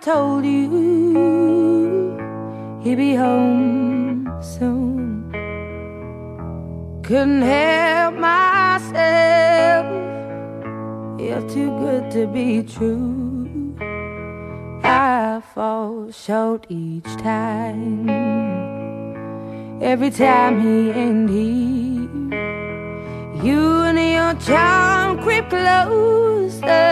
told you he'd be home soon. Couldn't help myself, you're too good to be true. I fall short each time, every time he ain't he. You and your charm creep closer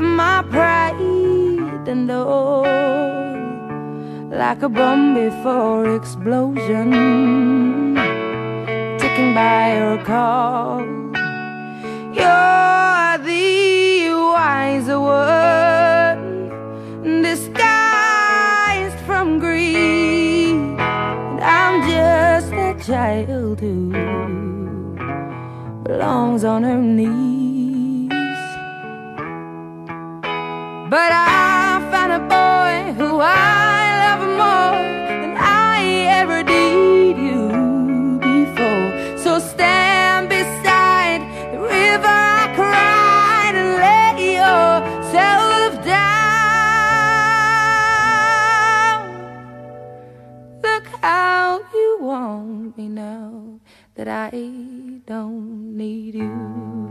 my pride and all, like a bomb before explosion, ticking by your call. You're the wiser one disguised from greed. And I'm just a child who belongs on her knees. But I found a boy who I love more than I ever did you before. So stand beside the river I cried and lay yourself down. Look how you want me now that I don't need you.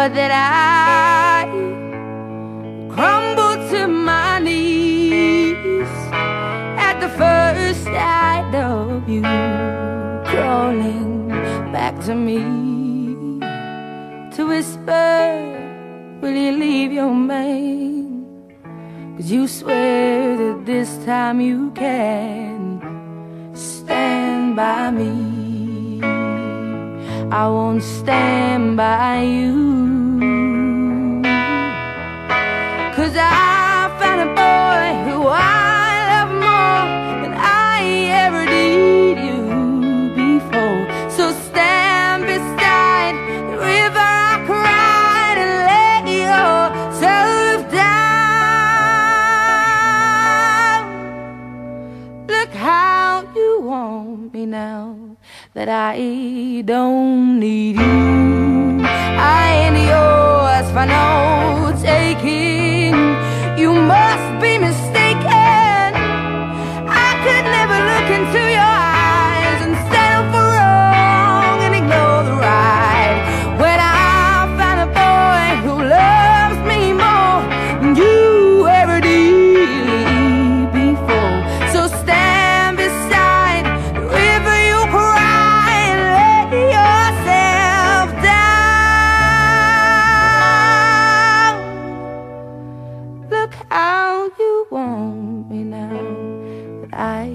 Thought that I crumbled to my knees at the first sight of you crawling back to me to whisper, Will you leave your man? Cause you swear that this time you can stand by me. I won't stand by you. Want me now that I don't need you. want me now, but I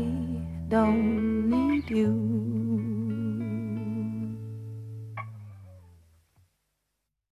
don't need you.